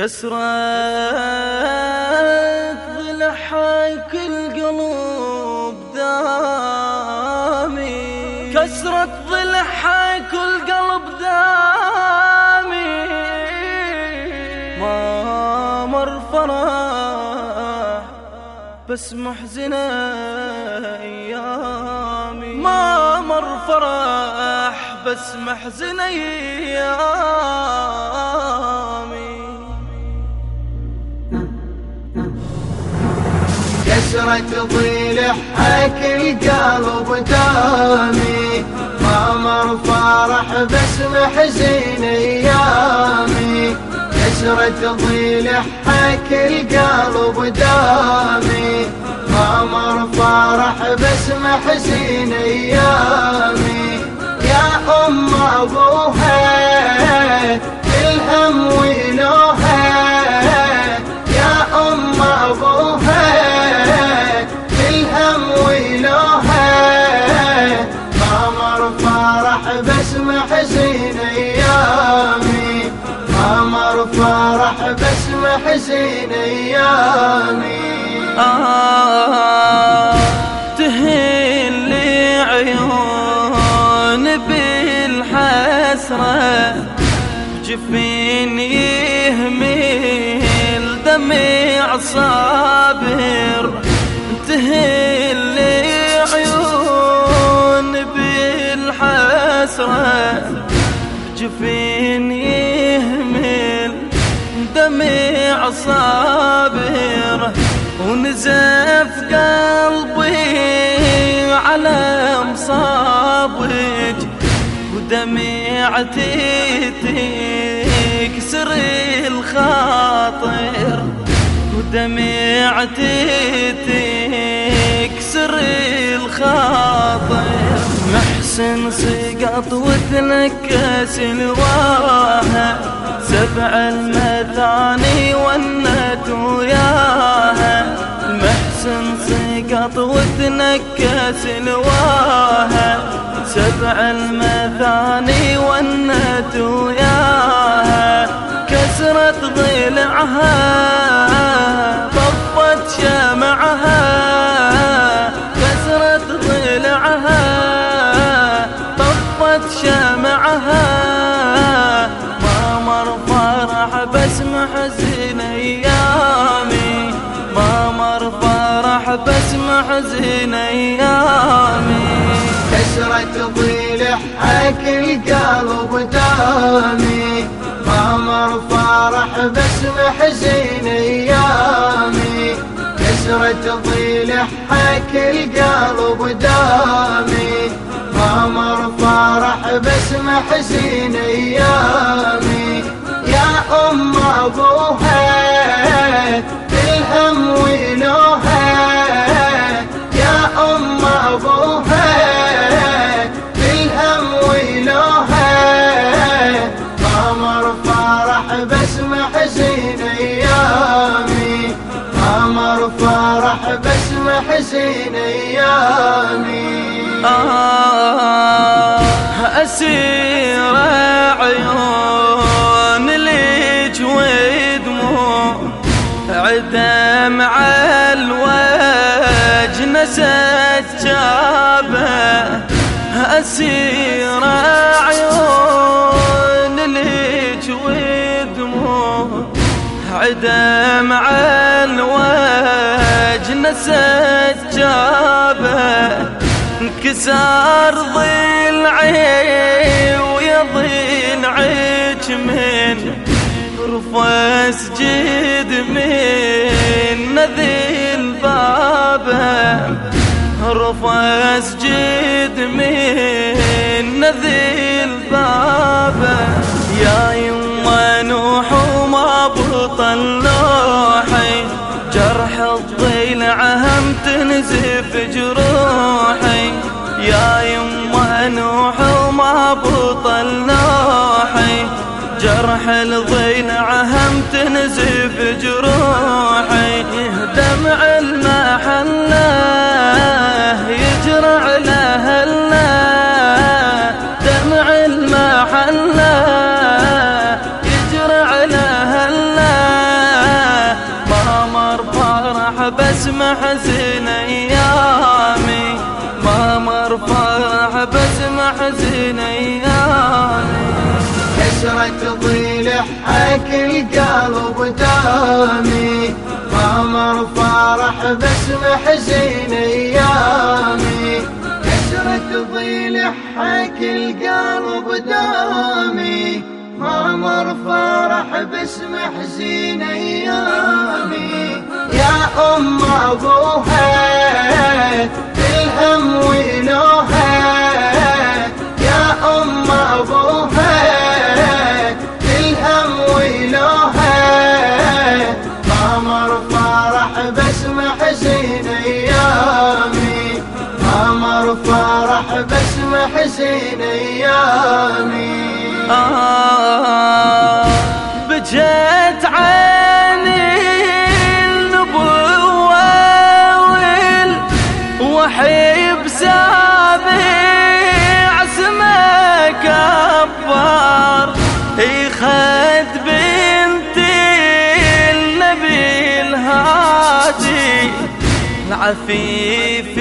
كسرت ضلحك القلوب دامي. كسرت ضلحك القلب دامي. ما مر فرح بس محزنة أيامي. ما مر فرح بس محزنة أيامي. كسرة ضلحك القلب دامي. ما مر فرح بس محزين أيامي. كسرة ضلحك القلب دامي. ما مر فرح بس محزين أيامي. يا أم أبوها إلهم ولوها فرح بس محزين أيامي. آه تهل لي عيون بالحسرة جفين يهمل دمع صابر. تهل لي عيون بالحسرة جفين يهمل دمع صابر ونزف قلبي على مصابك ودمعتي تكسر الخاطر ودمعتي تكسر محسن سقط وتنكس الواها سبع المثاني والنت وياها. محسن سقط وتنكس الواها سبع المثاني والنت وياها. كسرت ضلعها. دامي ما مر فرح بس محزين أيامي. كسرة ضلحك القلب دامي. ما مر فرح بس محزين أيامي. يا أم أبوها آه أسير عيون ليج ودموع عدم على الوجه نسيت جابه. أسير عيون ليج ودموع عدم على الوجه نسيت جابه. انكسار ضلعي ويا ضلعك من رفس جد من نذيل بابه رفس جد من نذيل بابه يا يما نوح وما بطل تنزف جروحي يا يما نوح وما بطل نوحي جرح الضلع هم تنزف جروحي. محزن ايامي كسرة ضلحك القلب دامي ما مر فرح بس محزن ايامي كسرة ضلحك القلب دامي ما مر فرح بس محزن ايامي يا ام أبوها محزن أيامي. آه بجت عيني النبوة والوحي بسابع اسمه كبار. يخد بنتي النبي الهادي. العفيفي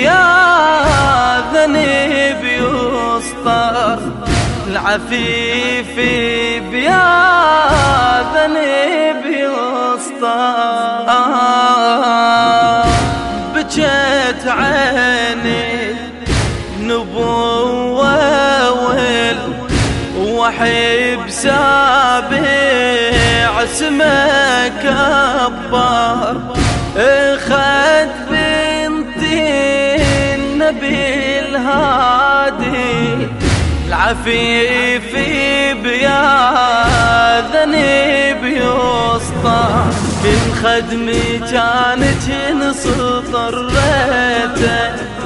بيا ذنب يسطر العفيفي بيا يسطر. آه بجت عيني نبوة والوحي بسابع اسمه كبار النبي الهادي العفيفي بيا ذنب يسطى من خدمي كانت نسطر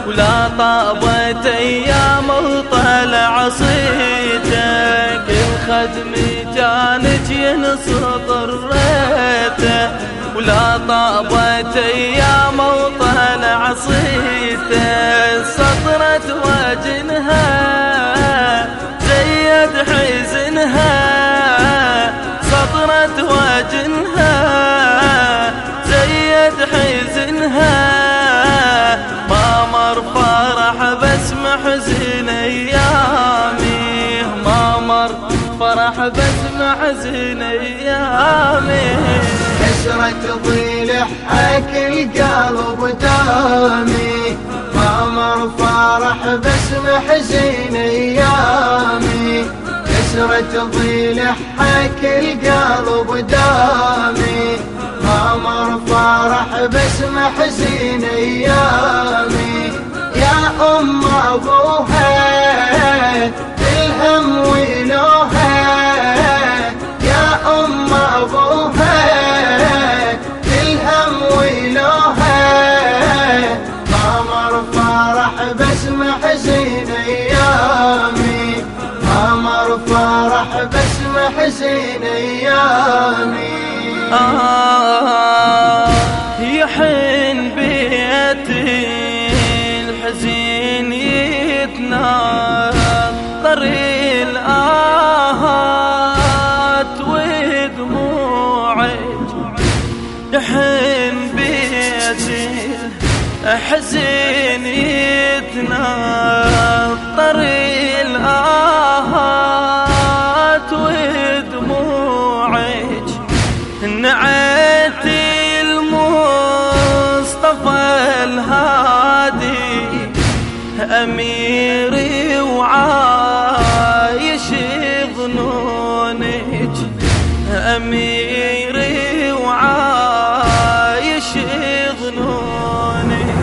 ولا طابت أيام وطلع صيتك الخدمي كانت ينسطر ولا طابت أيام وطلع صيته بس محزن ايامي كسرة ضلحك القلب دامي. ما مر فرح بس محزن ايامي كسرة ضلحك القلب دامي. ما مر فرح بس محزن ايامي يا أم أبوها يتناطر الآهات ودموعك يحن بيتي حزين يتناطر الآهات ودموعك نعت المصطفى الهادي. أميري وعايش ظنونك. أميري وعايش ظنونك.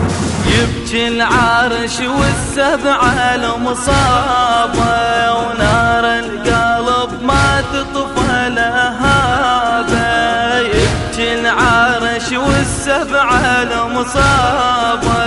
يبكي العرش والسبعة المصابة ونار القلب ما تطفى لهذا يبكي العرش والسبعة المصابة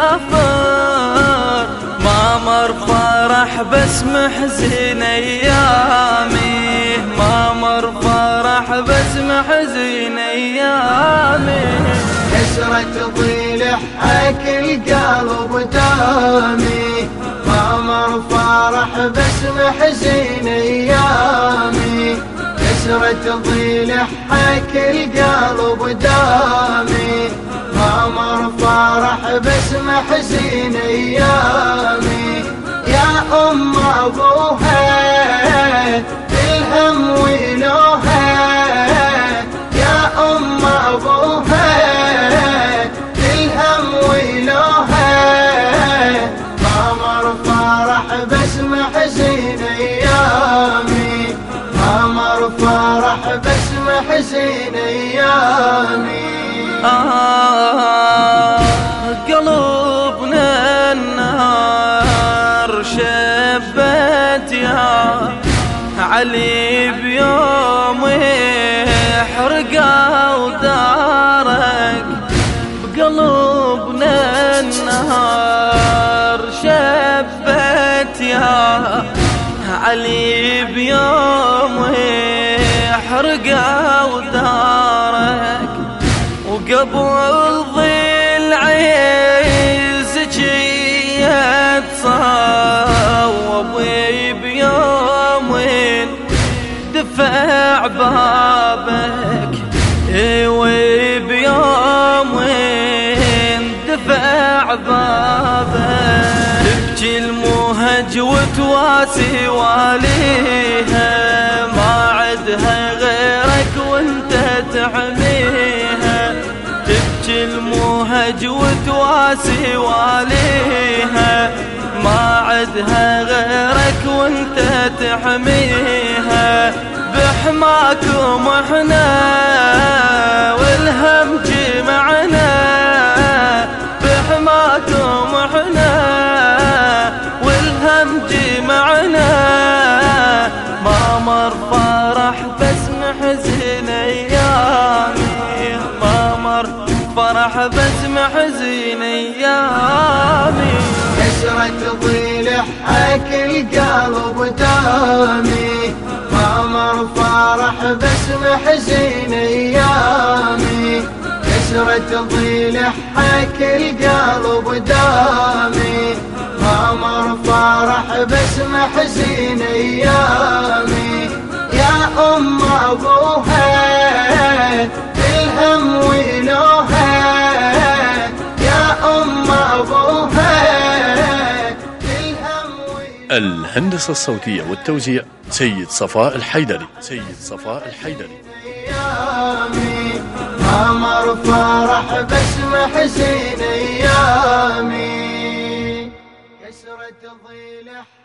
ويسافر ما مر فرح بس محزن أيامي. ما مر فرح بسم حزين أيامي. كسرة ضلعك القلب دامي ما مر فرح بسم حزين أيامي. كسرة ضلعك القلب دامي ما مر فرح بسم حزين أيامي. آه قلوبنا النار شبت يا علي بيوم حرقة دارك بقلوبنا النهار شبت يا علي بيوم حرقة دارك وقبل ظل عيزك يتصوب بيوم دفع بابك وبيوم دفع بابك تبكي المهج وتواسي واليها ما عدها غيرك وانت تحميها تبكي المهج وتواسي واليها ما عدها غيرك وانت تحميها. بحماكم إحنا. ضلعك القلب دامي ما مر فرح بسم حزين أيامي. كسرة ضلعك القلب دامي. ما مر فرح بسم حزين أيامي. يا أم أبوها بالهم ولوها يا أم أبوها الهندسة الصوتية والتوزيع سيد صفاء الحيدري. سيد صفاء الحيدري. ايامي ما مر فرح بسم حزين ايامي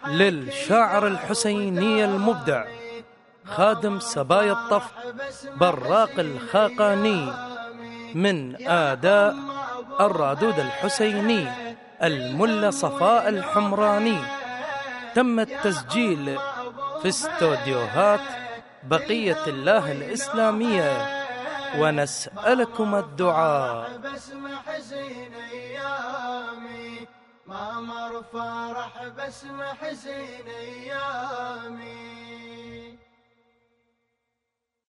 للشاعر الحسيني المبدع خادم سبايا الطف براق الخاقاني من آداء الرادود الحسيني الملا صفاء الحمراني. تم التسجيل في استوديوهات بقية الله الإسلامية. ونسألكم الدعاء. بسم حزين ايامي ما مر فرح بسم حزين أيامي.